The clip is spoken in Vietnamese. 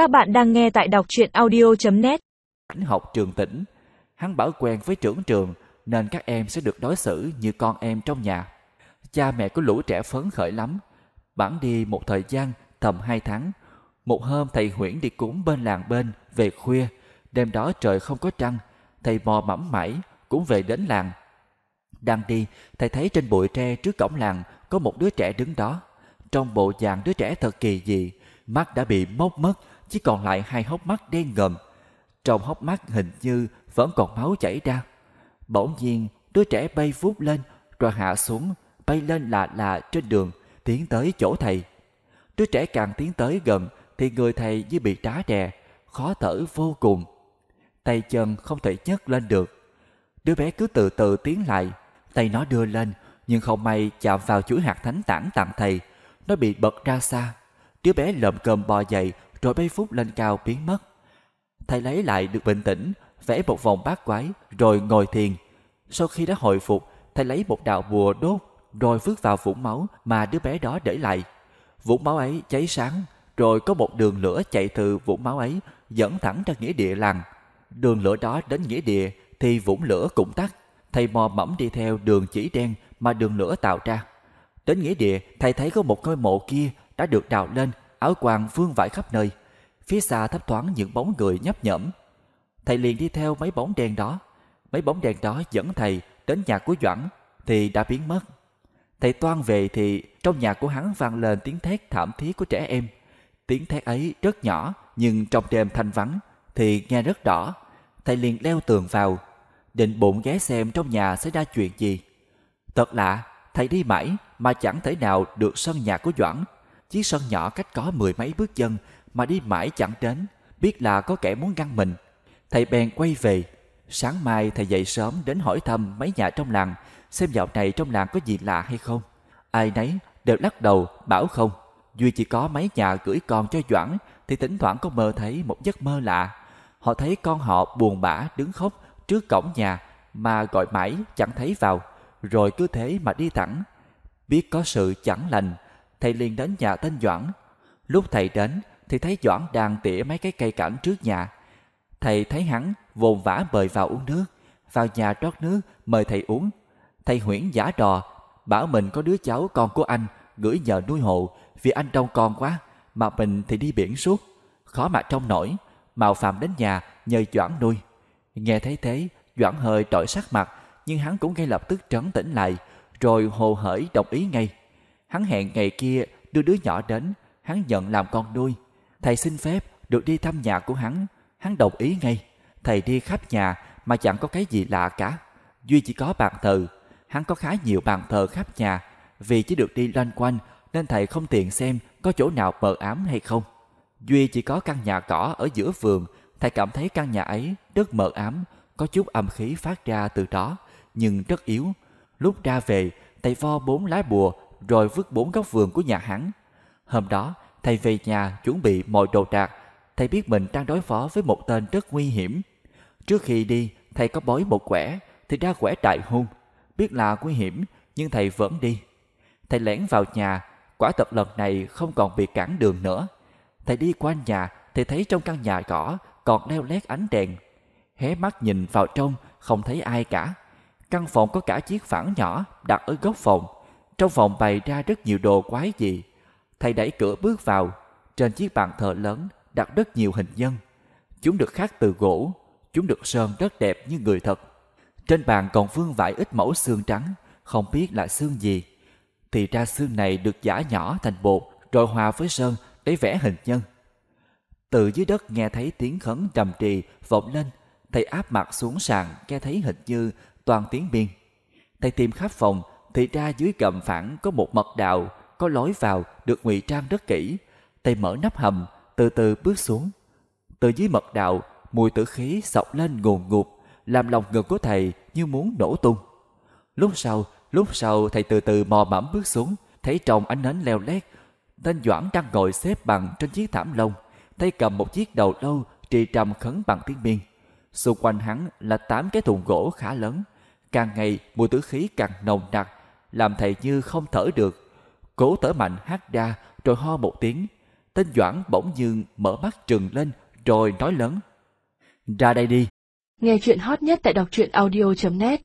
Các bạn đang nghe tại đọc truyện audio.net học trường tỉnh, hắn bảo quen với trưởng trường nên các em sẽ được đối xử như con em trong nhà. Cha mẹ của lũ trẻ phấn khởi lắm. Bản đi một thời gian tầm hai tháng. Một hôm thầy Huyễn đi cúng bên làng bên về khuya. Đêm đó trời không có trăng. Thầy mò mẫm mãi cũng về đến làng. Đang đi, thầy thấy trên bụi tre trước cổng làng có một đứa trẻ đứng đó. Trong bộ dạng đứa trẻ thật kỳ dị, mắt đã bị mốc mất, chỉ còn lại hai hốc mắt đen ngòm. Trong hốc mắt hình như vẫn còn máu chảy ra. Bỗng nhiên, đứa trẻ bay vút lên, rồi hạ xuống, bay lên lạ lạ trên đường, tiến tới chỗ thầy. Đứa trẻ càng tiến tới gần, thì người thầy như bị trá đè, khó thở vô cùng. Tay chân không thể nhấc lên được. Đứa bé cứ từ từ tiến lại, tay nó đưa lên, nhưng không may chạm vào chuỗi hạt thánh tảng tặng thầy. Nó bị bật ra xa. Đứa bé lợm cơm bò dậy, rồi bay phút lên cao biến mất. Thầy lấy lại được bình tĩnh, vẽ một vòng bát quái, rồi ngồi thiền. Sau khi đã hồi phục, thầy lấy một đạo bùa đốt, rồi vứt vào vũng máu mà đứa bé đó để lại. Vũng máu ấy cháy sáng, rồi có một đường lửa chạy từ vũng máu ấy dẫn thẳng ra nghĩa địa làng. Đường lửa đó đến nghĩa địa thì vũng lửa cũng tắt. Thầy mò mẫm đi theo đường chỉ đen mà đường lửa tạo ra. Đến nghĩa địa, thầy thấy có một ngôi mộ kia đã được đào lên, áo quàng vương vãi khắp nơi. Phía xa thấp thoáng những bóng người nhấp nhẫm. Thầy liền đi theo mấy bóng đen đó. Mấy bóng đen đó dẫn thầy đến nhà của Doãn thì đã biến mất. Thầy toan về thì trong nhà của hắn vang lên tiếng thét thảm thiết của trẻ em. Tiếng thét ấy rất nhỏ nhưng trong đêm thanh vắng thì nghe rất rõ. Thầy liền leo tường vào, định bụng ghé xem trong nhà xảy ra chuyện gì. Thật lạ, thầy đi mãi mà chẳng thể nào được sân nhà của Doãn. Chiếc sân nhỏ cách có mười mấy bước chân mà đi mãi chẳng đến, biết là có kẻ muốn ngăn mình. Thầy bèn quay về. Sáng mai thầy dậy sớm đến hỏi thăm mấy nhà trong làng xem dạo này trong làng có gì lạ hay không. Ai nấy đều lắc đầu bảo không. Duy chỉ có mấy nhà gửi con cho Doãn thì thỉnh thoảng có mơ thấy một giấc mơ lạ. Họ thấy con họ buồn bã đứng khóc trước cổng nhà mà gọi mãi chẳng thấy vào, rồi cứ thế mà đi thẳng. Biết có sự chẳng lành, thầy liền đến nhà tên Doãn. Lúc thầy đến thì thấy Doãn đang tỉa mấy cái cây cảnh trước nhà. Thầy thấy hắn vồn vã mời vào uống nước, vào nhà rót nước mời thầy uống. Thầy huyễn giả đò, bảo mình có đứa cháu con của anh gửi nhờ nuôi hộ vì anh trông con quá, mà mình thì đi biển suốt, khó mà trông nổi. Mạo Phạm đến nhà nhờ Doãn nuôi. Nghe thấy thế, Doãn hơi trội sắc mặt, nhưng hắn cũng ngay lập tức trấn tĩnh lại, rồi hồ hởi đồng ý ngay. Hắn hẹn ngày kia đưa đứa nhỏ đến, hắn nhận làm con nuôi. Thầy xin phép được đi thăm nhà của hắn, hắn đồng ý ngay. Thầy đi khắp nhà mà chẳng có cái gì lạ cả. Duy chỉ có bàn thờ, hắn có khá nhiều bàn thờ khắp nhà, vì chỉ được đi loanh quanh nên thầy không tiện xem có chỗ nào mờ ám hay không. Duy chỉ có căn nhà cỏ ở giữa vườn, thầy cảm thấy căn nhà ấy rất mờ ám, có chút âm khí phát ra từ đó, nhưng rất yếu. Lúc ra về, thầy vo bốn lá bùa rồi vứt bốn góc vườn của nhà hắn. Hôm đó, thầy về nhà chuẩn bị mọi đồ đạc, thầy biết mình đang đối phó với một tên rất nguy hiểm. Trước khi đi, thầy có bói một quẻ, thì ra quẻ đại hung. Biết là nguy hiểm, nhưng thầy vẫn đi. Thầy lẻn vào nhà, quả thật lần này không còn bị cản đường nữa. Thầy đi qua nhà thì thấy trong căn nhà cỏ còn leo lét ánh đèn. Hé mắt nhìn vào trong không thấy ai cả. Căn phòng có cả chiếc phản nhỏ đặt ở góc phòng. Trong phòng bày ra rất nhiều đồ quái dị. Thầy đẩy cửa bước vào. Trên chiếc bàn thờ lớn đặt rất nhiều hình nhân. Chúng được khắc từ gỗ. Chúng được sơn rất đẹp như người thật. Trên bàn còn vương vãi ít mẫu xương trắng. Không biết là xương gì. Thì ra xương này được giả nhỏ thành bột rồi hòa với sơn để vẽ hình nhân. Từ dưới đất nghe thấy tiếng khấn trầm trì vọng lên, thầy áp mặt xuống sàn nghe thấy hình như toàn tiếng biên. Thầy tìm khắp phòng thì ra dưới gầm phản có một mật đạo có lối vào được ngụy trang rất kỹ. tay mở nắp hầm, từ từ bước xuống. Từ dưới mật đạo, mùi tử khí sọc lên ngùn ngụt, làm lòng ngực của thầy như muốn nổ tung. Lúc sau, lúc sau thầy từ từ mò mẫm bước xuống, thấy trong ánh nến leo lét Tên Doãn đang ngồi xếp bằng trên chiếc thảm lông, tay cầm một chiếc đầu lâu trì trầm khấn bằng tiếng miên. Xung quanh hắn là tám cái thùng gỗ khá lớn. Càng ngày mùi tử khí càng nồng nặc, làm thầy như không thở được. Cố thở mạnh hát ra rồi ho một tiếng. Tên Doãn bỗng dưng mở mắt trừng lên, rồi nói lớn. Ra đây đi. Nghe chuyện hot nhất tại đọc truyện audio.net